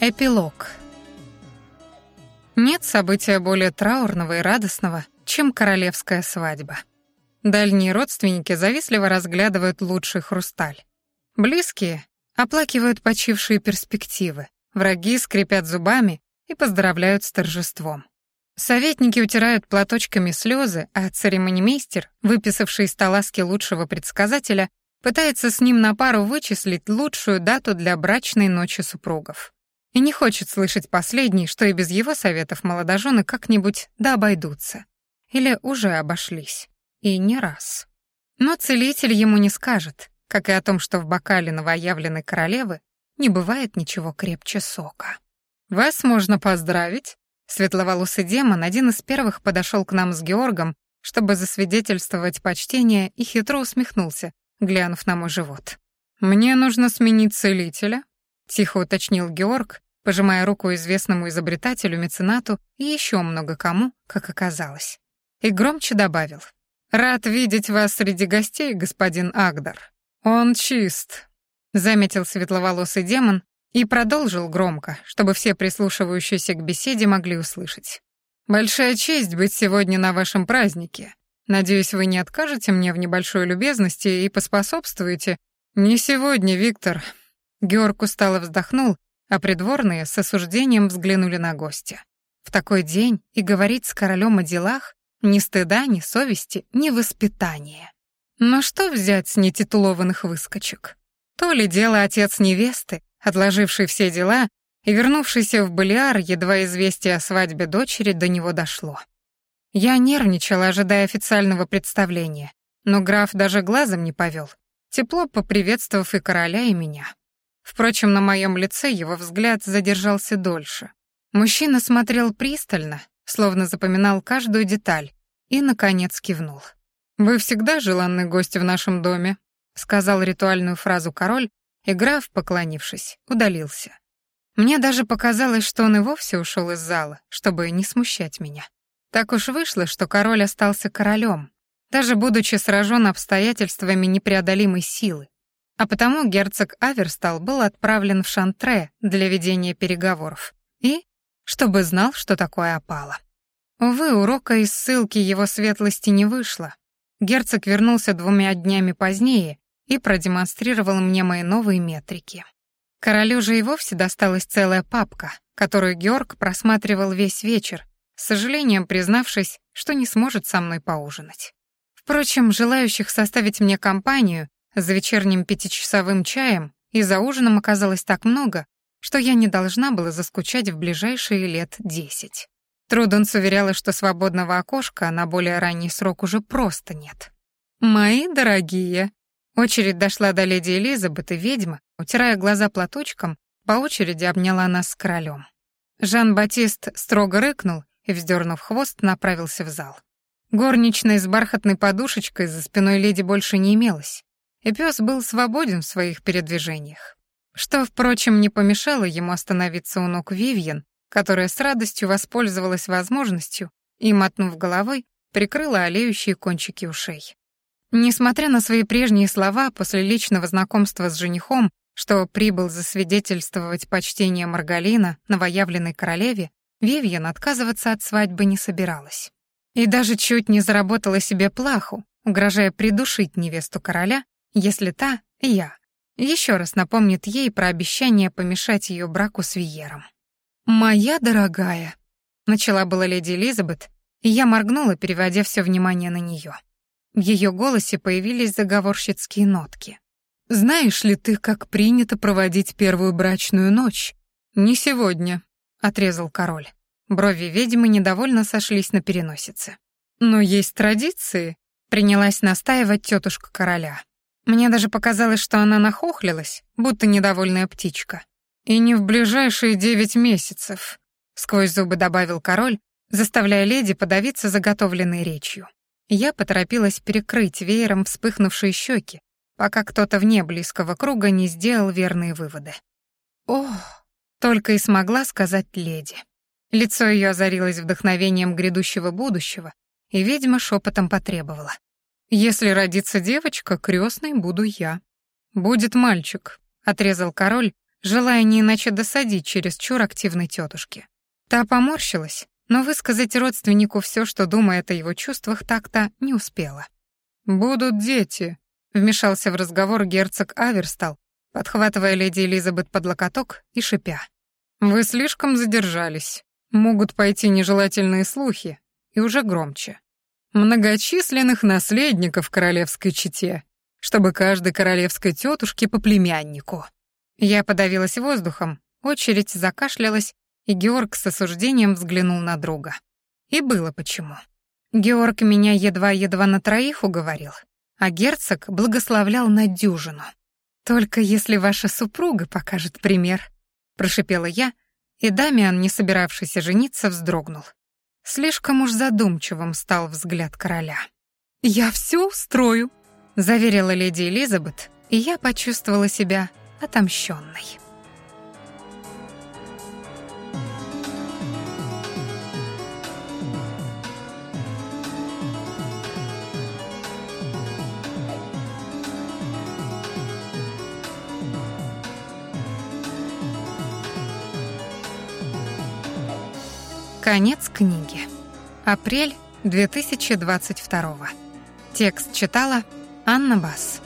Эпилог. Нет события более траурного и радостного, чем королевская свадьба. Дальние родственники завистливо разглядывают лучший хрусталь. Близкие оплакивают почившие перспективы, враги скрипят зубами и поздравляют с торжеством. Советники утирают платочками слезы, а церемонимейстер, выписавший из таласки лучшего предсказателя, пытается с ним на пару вычислить лучшую дату для брачной ночи супругов. И не хочет слышать последний, что и без его советов молодожены как-нибудь да обойдутся. Или уже обошлись. И не раз. Но целитель ему не скажет, как и о том, что в бокале новоявленной королевы не бывает ничего крепче сока. «Вас можно поздравить?» Светловолосый демон один из первых подошел к нам с Георгом, чтобы засвидетельствовать почтение, и хитро усмехнулся, глянув на мой живот. «Мне нужно сменить целителя, Тихо уточнил Георг, пожимая руку известному изобретателю-меценату и еще много кому, как оказалось. И громче добавил. «Рад видеть вас среди гостей, господин Агдар. Он чист», — заметил светловолосый демон и продолжил громко, чтобы все прислушивающиеся к беседе могли услышать. «Большая честь быть сегодня на вашем празднике. Надеюсь, вы не откажете мне в небольшой любезности и поспособствуете. Не сегодня, Виктор, Георг устало вздохнул, а придворные с осуждением взглянули на гостя. В такой день и говорить с королем о делах ни стыда, ни совести, ни воспитания. Но что взять с нетитулованных выскочек? То ли дело отец невесты, отложивший все дела и вернувшийся в Балиар, едва известие о свадьбе дочери до него дошло. Я нервничала, ожидая официального представления, но граф даже глазом не повел, тепло поприветствовав и короля, и меня. Впрочем, на моем лице его взгляд задержался дольше. Мужчина смотрел пристально, словно запоминал каждую деталь, и, наконец, кивнул. «Вы всегда желанный гость в нашем доме», — сказал ритуальную фразу король, и граф, поклонившись, удалился. Мне даже показалось, что он и вовсе ушел из зала, чтобы не смущать меня. Так уж вышло, что король остался королем, даже будучи сражен обстоятельствами непреодолимой силы, а потому герцог Аверстал был отправлен в Шантре для ведения переговоров и чтобы знал, что такое опала. Увы, урока из ссылки его светлости не вышло. Герцог вернулся двумя днями позднее и продемонстрировал мне мои новые метрики. Королю же и вовсе досталась целая папка, которую Георг просматривал весь вечер, с сожалением признавшись, что не сможет со мной поужинать. Впрочем, желающих составить мне компанию за вечерним пятичасовым чаем и за ужином оказалось так много, что я не должна была заскучать в ближайшие лет десять. Труденс уверяла, что свободного окошка на более ранний срок уже просто нет. «Мои дорогие!» Очередь дошла до леди Элизабет, и ведьма, утирая глаза платочком, по очереди обняла нас с королем. Жан-Батист строго рыкнул и, вздернув хвост, направился в зал. Горничной с бархатной подушечкой за спиной леди больше не имелось, и пес был свободен в своих передвижениях. Что, впрочем, не помешало ему остановиться у ног Вивьен, которая с радостью воспользовалась возможностью и, мотнув головой, прикрыла олеющие кончики ушей. Несмотря на свои прежние слова после личного знакомства с женихом, что прибыл засвидетельствовать почтение Маргалина, новоявленной королеве, Вивьен отказываться от свадьбы не собиралась. И даже чуть не заработала себе плаху, угрожая придушить невесту короля, если та, я, еще раз напомнит ей про обещание помешать ее браку с Виером. «Моя дорогая», — начала была леди Элизабет, и я моргнула, переводя все внимание на нее. В ее голосе появились заговорщицкие нотки. «Знаешь ли ты, как принято проводить первую брачную ночь?» «Не сегодня», — отрезал король. Брови ведьмы недовольно сошлись на переносице. «Но есть традиции», — принялась настаивать тетушка короля. Мне даже показалось, что она нахохлилась, будто недовольная птичка. «И не в ближайшие девять месяцев», — сквозь зубы добавил король, заставляя леди подавиться заготовленной речью. Я поторопилась перекрыть веером вспыхнувшие щеки, пока кто-то вне близкого круга не сделал верные выводы. «Ох!» — только и смогла сказать леди. Лицо ее озарилось вдохновением грядущего будущего, и ведьма шепотом потребовала. Если родится девочка, крестной буду я. Будет мальчик, отрезал король, желая не иначе досадить чересчур активной тетушке. Та поморщилась, но высказать родственнику все, что думает о его чувствах, так-то не успела. «Будут дети», — вмешался в разговор герцог Аверстал, подхватывая леди Элизабет под локоток и шипя. «Вы слишком задержались. Могут пойти нежелательные слухи, и уже громче. Многочисленных наследников королевской чете, чтобы каждой королевской тетушке по племяннику». Я подавилась воздухом, очередь закашлялась, и Георг с осуждением взглянул на друга. И было почему. Георг меня едва-едва на троих уговорил, а герцог благословлял на дюжину. «Только если ваша супруга покажет пример», — прошипела я, и Дамиан, не собиравшийся жениться, вздрогнул. Слишком уж задумчивым стал взгляд короля. «Я все устрою», — заверила леди Элизабет, и я почувствовала себя отомщенной. Конец книги. Апрель 2022. Текст читала Анна Бас.